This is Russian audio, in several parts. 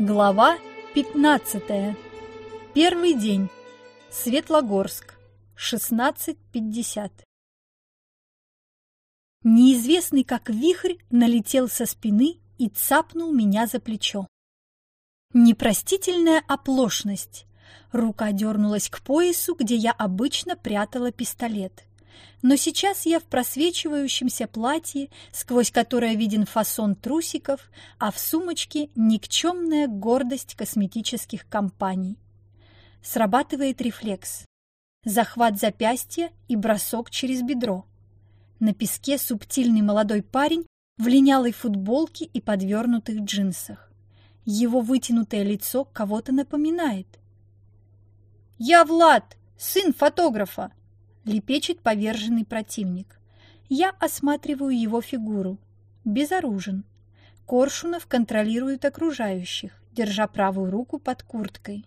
Глава 15. Первый день. Светлогорск. 16.50. Неизвестный как вихрь налетел со спины и цапнул меня за плечо. Непростительная оплошность. Рука дернулась к поясу, где я обычно прятала пистолет но сейчас я в просвечивающемся платье, сквозь которое виден фасон трусиков, а в сумочке никчемная гордость косметических компаний. Срабатывает рефлекс. Захват запястья и бросок через бедро. На песке субтильный молодой парень в линялой футболке и подвернутых джинсах. Его вытянутое лицо кого-то напоминает. «Я Влад, сын фотографа!» Лепечет поверженный противник. Я осматриваю его фигуру. Безоружен. Коршунов контролирует окружающих, держа правую руку под курткой.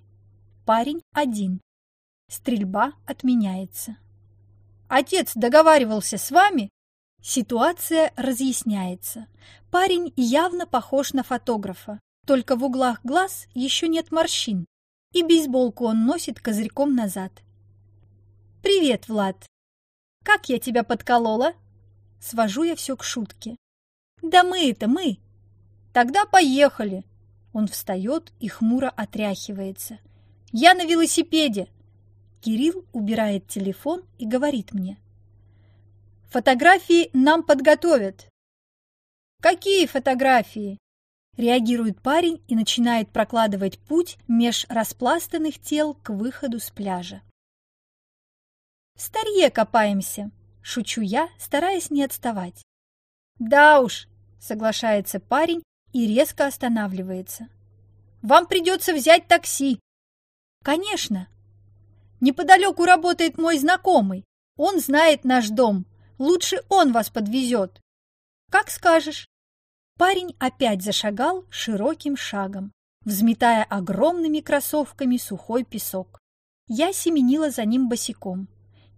Парень один. Стрельба отменяется. «Отец договаривался с вами?» Ситуация разъясняется. Парень явно похож на фотографа, только в углах глаз еще нет морщин, и бейсболку он носит козырьком назад. «Привет, Влад! Как я тебя подколола?» Свожу я все к шутке. «Да мы это мы!» «Тогда поехали!» Он встает и хмуро отряхивается. «Я на велосипеде!» Кирилл убирает телефон и говорит мне. «Фотографии нам подготовят!» «Какие фотографии?» Реагирует парень и начинает прокладывать путь меж распластанных тел к выходу с пляжа. В старье копаемся, шучу я, стараясь не отставать. Да уж, соглашается парень и резко останавливается. Вам придется взять такси. Конечно. Неподалеку работает мой знакомый. Он знает наш дом. Лучше он вас подвезет. Как скажешь. Парень опять зашагал широким шагом, взметая огромными кроссовками сухой песок. Я семенила за ним босиком.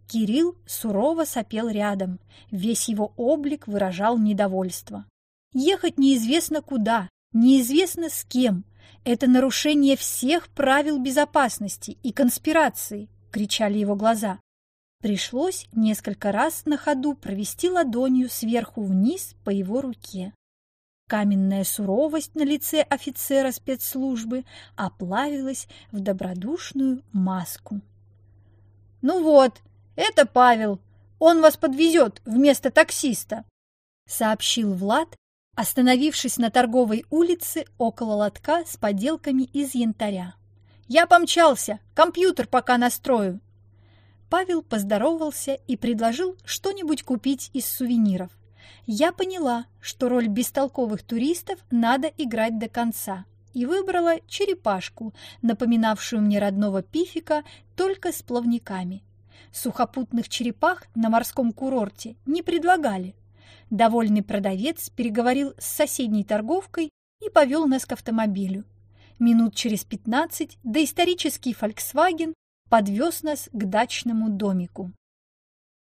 Кирилл сурово сопел рядом, весь его облик выражал недовольство. Ехать неизвестно куда, неизвестно с кем. Это нарушение всех правил безопасности и конспирации, кричали его глаза. Пришлось несколько раз на ходу провести ладонью сверху вниз по его руке. Каменная суровость на лице офицера спецслужбы оплавилась в добродушную маску. «Ну вот, «Это Павел. Он вас подвезет вместо таксиста», — сообщил Влад, остановившись на торговой улице около лотка с поделками из янтаря. «Я помчался, компьютер пока настрою». Павел поздоровался и предложил что-нибудь купить из сувениров. Я поняла, что роль бестолковых туристов надо играть до конца, и выбрала черепашку, напоминавшую мне родного пифика, только с плавниками. Сухопутных черепах на морском курорте не предлагали. Довольный продавец переговорил с соседней торговкой и повел нас к автомобилю. Минут через пятнадцать доисторический «Фольксваген» подвез нас к дачному домику.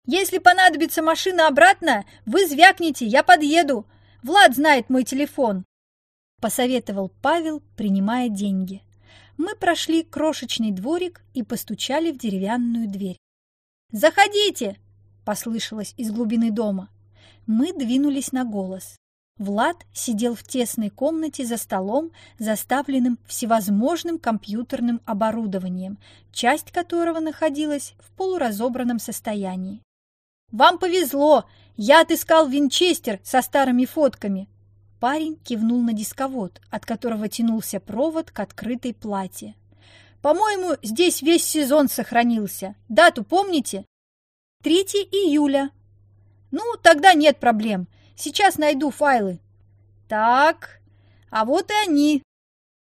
«Если понадобится машина обратно, вы звякните, я подъеду. Влад знает мой телефон», — посоветовал Павел, принимая деньги. Мы прошли крошечный дворик и постучали в деревянную дверь. «Заходите!» — послышалось из глубины дома. Мы двинулись на голос. Влад сидел в тесной комнате за столом, заставленным всевозможным компьютерным оборудованием, часть которого находилась в полуразобранном состоянии. «Вам повезло! Я отыскал винчестер со старыми фотками!» Парень кивнул на дисковод, от которого тянулся провод к открытой плате. По-моему, здесь весь сезон сохранился. Дату помните? 3 июля. Ну, тогда нет проблем. Сейчас найду файлы. Так, а вот и они.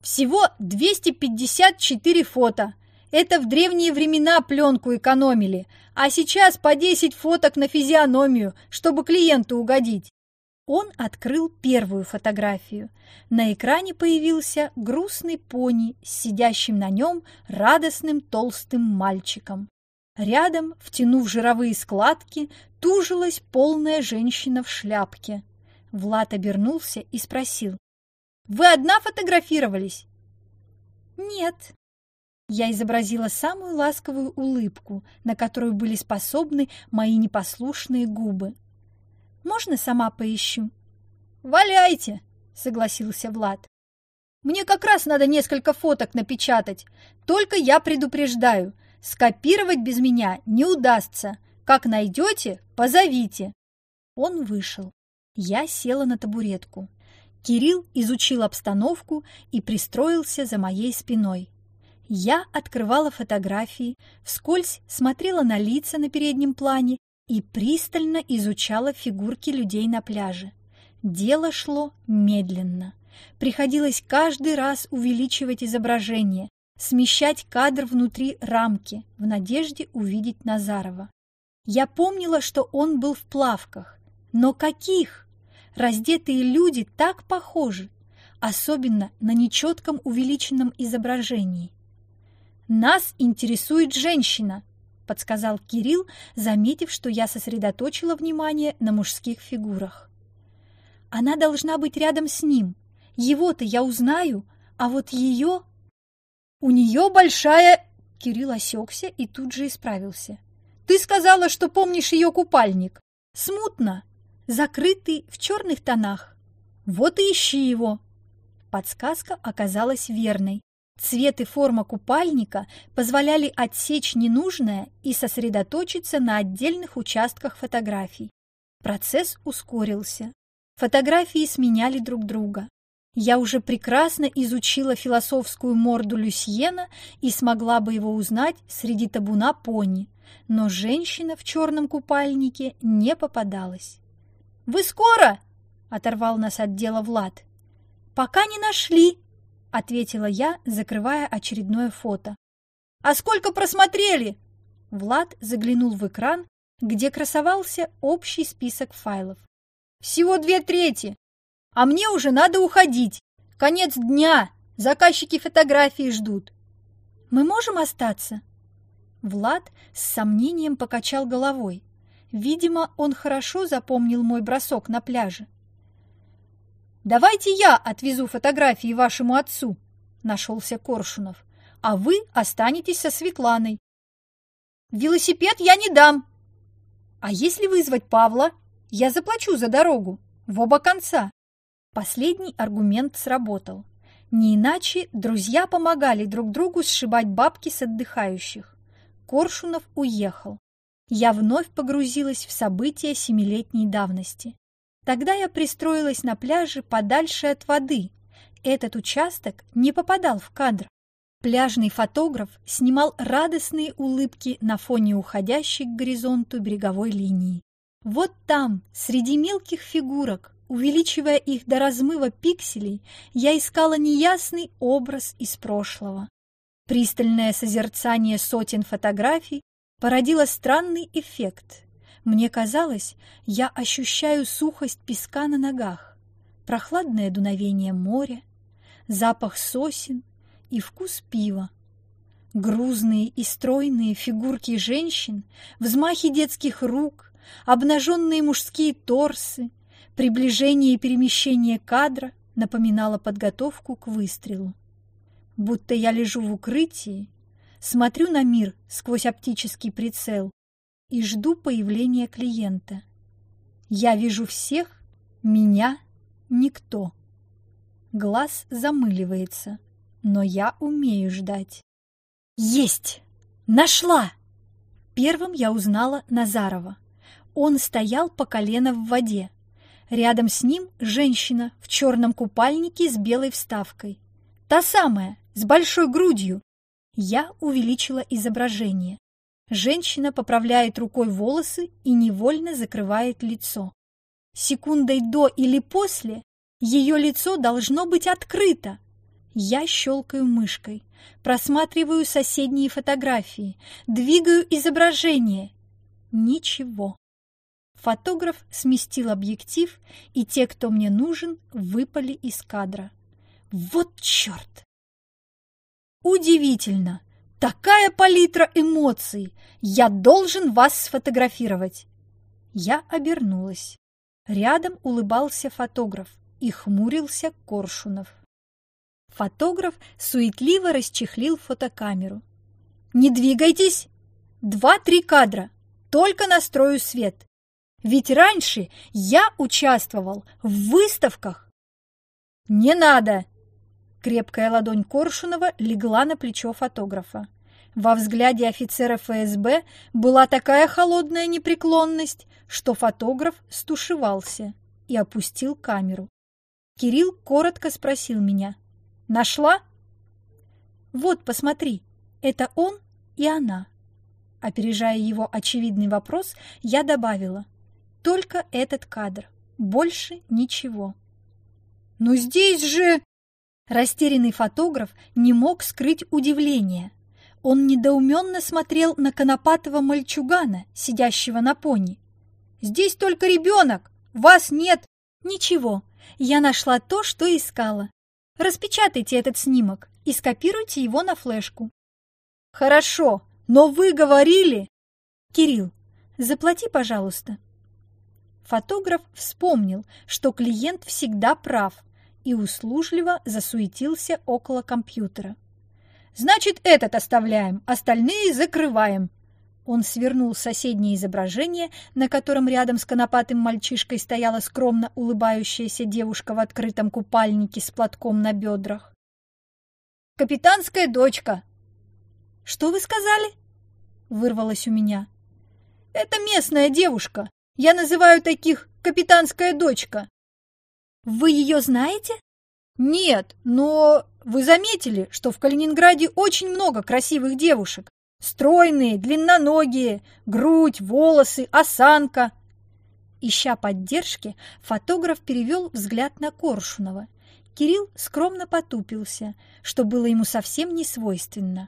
Всего 254 фото. Это в древние времена пленку экономили, а сейчас по 10 фоток на физиономию, чтобы клиенту угодить. Он открыл первую фотографию. На экране появился грустный пони с сидящим на нем радостным толстым мальчиком. Рядом, втянув жировые складки, тужилась полная женщина в шляпке. Влад обернулся и спросил. «Вы одна фотографировались? Нет. Я изобразила самую ласковую улыбку, на которую были способны мои непослушные губы. Можно сама поищу? Валяйте, согласился Влад. Мне как раз надо несколько фоток напечатать. Только я предупреждаю, скопировать без меня не удастся. Как найдете, позовите. Он вышел. Я села на табуретку. Кирилл изучил обстановку и пристроился за моей спиной. Я открывала фотографии, вскользь смотрела на лица на переднем плане и пристально изучала фигурки людей на пляже. Дело шло медленно. Приходилось каждый раз увеличивать изображение, смещать кадр внутри рамки в надежде увидеть Назарова. Я помнила, что он был в плавках. Но каких? Раздетые люди так похожи, особенно на нечетком увеличенном изображении. «Нас интересует женщина», — подсказал Кирилл, заметив, что я сосредоточила внимание на мужских фигурах. «Она должна быть рядом с ним. Его-то я узнаю, а вот ее...» «У нее большая...» Кирилл осекся и тут же исправился. «Ты сказала, что помнишь ее купальник. Смутно закрытый в черных тонах. Вот и ищи его. Подсказка оказалась верной. Цвет и форма купальника позволяли отсечь ненужное и сосредоточиться на отдельных участках фотографий. Процесс ускорился. Фотографии сменяли друг друга. Я уже прекрасно изучила философскую морду Люсьена и смогла бы его узнать среди табуна пони, но женщина в черном купальнике не попадалась. «Вы скоро?» — оторвал нас от дела Влад. «Пока не нашли», — ответила я, закрывая очередное фото. «А сколько просмотрели?» Влад заглянул в экран, где красовался общий список файлов. «Всего две трети. А мне уже надо уходить. Конец дня. Заказчики фотографии ждут». «Мы можем остаться?» Влад с сомнением покачал головой. Видимо, он хорошо запомнил мой бросок на пляже. «Давайте я отвезу фотографии вашему отцу», — нашелся Коршунов, «а вы останетесь со Светланой». «Велосипед я не дам». «А если вызвать Павла? Я заплачу за дорогу, в оба конца». Последний аргумент сработал. Не иначе друзья помогали друг другу сшибать бабки с отдыхающих. Коршунов уехал я вновь погрузилась в события семилетней давности. Тогда я пристроилась на пляже подальше от воды. Этот участок не попадал в кадр. Пляжный фотограф снимал радостные улыбки на фоне уходящей к горизонту береговой линии. Вот там, среди мелких фигурок, увеличивая их до размыва пикселей, я искала неясный образ из прошлого. Пристальное созерцание сотен фотографий породила странный эффект. Мне казалось, я ощущаю сухость песка на ногах, прохладное дуновение моря, запах сосен и вкус пива. Грузные и стройные фигурки женщин, взмахи детских рук, обнаженные мужские торсы, приближение и перемещение кадра напоминало подготовку к выстрелу. Будто я лежу в укрытии смотрю на мир сквозь оптический прицел и жду появления клиента. Я вижу всех, меня никто. Глаз замыливается, но я умею ждать. Есть! Нашла! Первым я узнала Назарова. Он стоял по колено в воде. Рядом с ним женщина в черном купальнике с белой вставкой. Та самая, с большой грудью, я увеличила изображение. Женщина поправляет рукой волосы и невольно закрывает лицо. Секундой до или после ее лицо должно быть открыто. Я щелкаю мышкой, просматриваю соседние фотографии, двигаю изображение. Ничего. Фотограф сместил объектив, и те, кто мне нужен, выпали из кадра. Вот черт! Удивительно! Такая палитра эмоций! Я должен вас сфотографировать!» Я обернулась. Рядом улыбался фотограф и хмурился Коршунов. Фотограф суетливо расчехлил фотокамеру. «Не двигайтесь! Два-три кадра. Только настрою свет. Ведь раньше я участвовал в выставках». «Не надо!» Крепкая ладонь Коршунова легла на плечо фотографа. Во взгляде офицера ФСБ была такая холодная непреклонность, что фотограф стушевался и опустил камеру. Кирилл коротко спросил меня. «Нашла?» «Вот, посмотри, это он и она». Опережая его очевидный вопрос, я добавила. «Только этот кадр, больше ничего». «Но здесь же...» Растерянный фотограф не мог скрыть удивление. Он недоуменно смотрел на конопатого мальчугана, сидящего на пони. «Здесь только ребенок! Вас нет!» «Ничего, я нашла то, что искала. Распечатайте этот снимок и скопируйте его на флешку». «Хорошо, но вы говорили...» «Кирилл, заплати, пожалуйста». Фотограф вспомнил, что клиент всегда прав, и услужливо засуетился около компьютера. «Значит, этот оставляем, остальные закрываем». Он свернул соседнее изображение, на котором рядом с конопатым мальчишкой стояла скромно улыбающаяся девушка в открытом купальнике с платком на бедрах. «Капитанская дочка!» «Что вы сказали?» — вырвалось у меня. «Это местная девушка. Я называю таких капитанская дочка». «Вы ее знаете?» «Нет, но вы заметили, что в Калининграде очень много красивых девушек? Стройные, длинноногие, грудь, волосы, осанка». Ища поддержки, фотограф перевел взгляд на Коршунова. Кирилл скромно потупился, что было ему совсем не свойственно.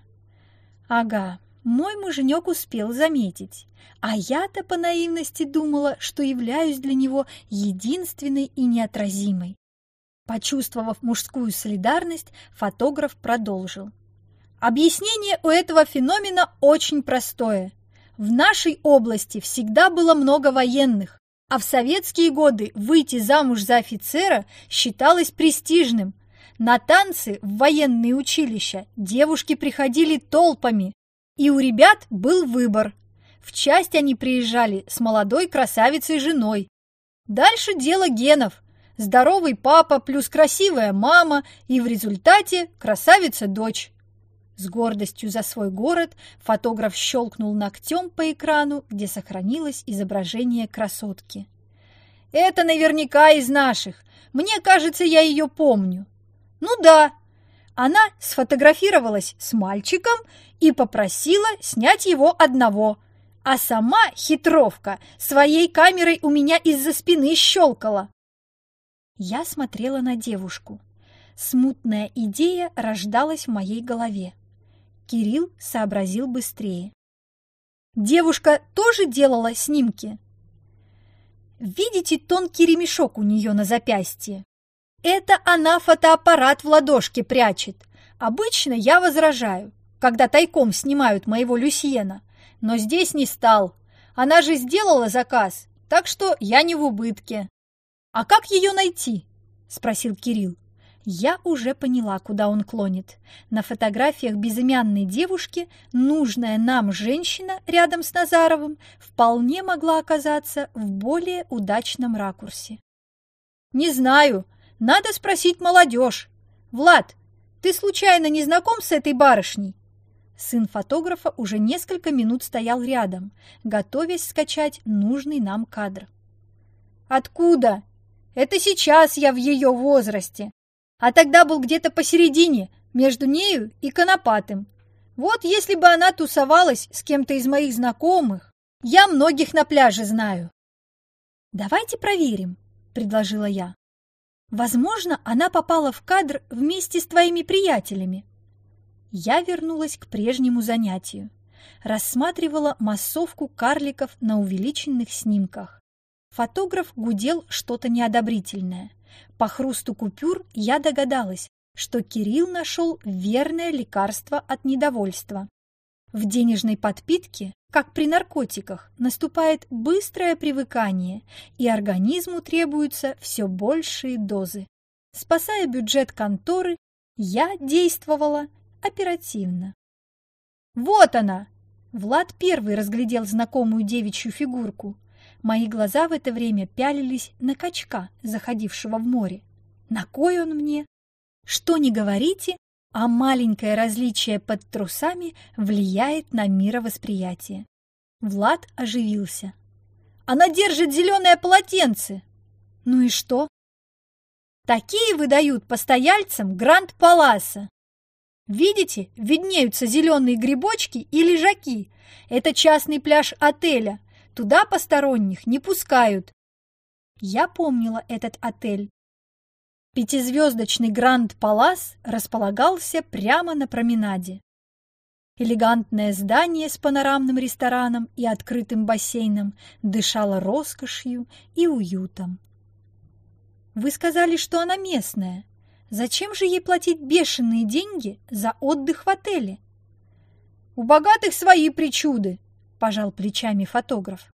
«Ага, мой муженек успел заметить, а я-то по наивности думала, что являюсь для него единственной и неотразимой. Почувствовав мужскую солидарность, фотограф продолжил. Объяснение у этого феномена очень простое. В нашей области всегда было много военных, а в советские годы выйти замуж за офицера считалось престижным. На танцы в военные училища девушки приходили толпами, и у ребят был выбор. В часть они приезжали с молодой красавицей женой. Дальше дело генов. Здоровый папа плюс красивая мама и в результате красавица-дочь. С гордостью за свой город фотограф щелкнул ногтем по экрану, где сохранилось изображение красотки. «Это наверняка из наших. Мне кажется, я ее помню». «Ну да». Она сфотографировалась с мальчиком и попросила снять его одного, а сама хитровка своей камерой у меня из-за спины щелкала. Я смотрела на девушку. Смутная идея рождалась в моей голове. Кирилл сообразил быстрее. Девушка тоже делала снимки? Видите тонкий ремешок у нее на запястье? Это она фотоаппарат в ладошке прячет. Обычно я возражаю когда тайком снимают моего Люсьена, но здесь не стал. Она же сделала заказ, так что я не в убытке. А как ее найти? спросил Кирилл. Я уже поняла, куда он клонит. На фотографиях безымянной девушки нужная нам женщина рядом с Назаровым вполне могла оказаться в более удачном ракурсе. «Не знаю. Надо спросить молодежь. Влад, ты случайно не знаком с этой барышней?» Сын фотографа уже несколько минут стоял рядом, готовясь скачать нужный нам кадр. «Откуда? Это сейчас я в ее возрасте, а тогда был где-то посередине, между нею и Конопатым. Вот если бы она тусовалась с кем-то из моих знакомых, я многих на пляже знаю». «Давайте проверим», — предложила я. «Возможно, она попала в кадр вместе с твоими приятелями я вернулась к прежнему занятию. Рассматривала массовку карликов на увеличенных снимках. Фотограф гудел что-то неодобрительное. По хрусту купюр я догадалась, что Кирилл нашел верное лекарство от недовольства. В денежной подпитке, как при наркотиках, наступает быстрое привыкание, и организму требуются все большие дозы. Спасая бюджет конторы, Я действовала оперативно. «Вот она!» Влад первый разглядел знакомую девичью фигурку. Мои глаза в это время пялились на качка, заходившего в море. На кой он мне? Что не говорите, а маленькое различие под трусами влияет на мировосприятие. Влад оживился. Она держит зеленое полотенце. Ну и что? Такие выдают постояльцам Гранд-Паласа. Видите, виднеются зеленые грибочки и лежаки. Это частный пляж отеля. Туда посторонних не пускают. Я помнила этот отель. Пятизвездочный Гранд Палас располагался прямо на променаде. Элегантное здание с панорамным рестораном и открытым бассейном дышало роскошью и уютом. «Вы сказали, что она местная. Зачем же ей платить бешеные деньги за отдых в отеле?» «У богатых свои причуды», – пожал плечами фотограф.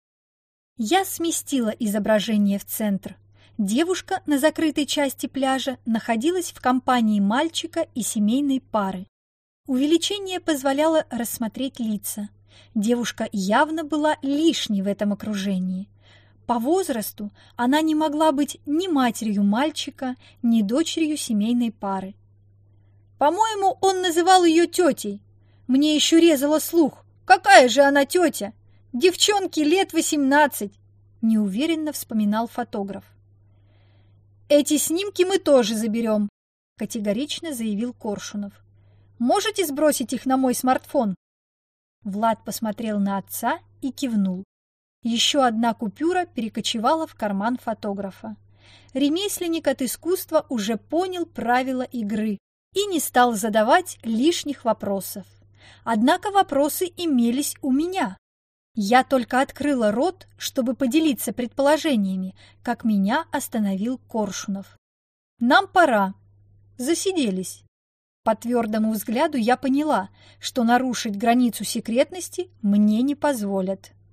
Я сместила изображение в центр – Девушка на закрытой части пляжа находилась в компании мальчика и семейной пары. Увеличение позволяло рассмотреть лица. Девушка явно была лишней в этом окружении. По возрасту она не могла быть ни матерью мальчика, ни дочерью семейной пары. По-моему, он называл ее тетей. Мне еще резало слух. Какая же она тетя? Девчонке лет восемнадцать, неуверенно вспоминал фотограф. «Эти снимки мы тоже заберем», – категорично заявил Коршунов. «Можете сбросить их на мой смартфон?» Влад посмотрел на отца и кивнул. Еще одна купюра перекочевала в карман фотографа. Ремесленник от искусства уже понял правила игры и не стал задавать лишних вопросов. Однако вопросы имелись у меня. Я только открыла рот, чтобы поделиться предположениями, как меня остановил Коршунов. «Нам пора. Засиделись». По твердому взгляду я поняла, что нарушить границу секретности мне не позволят.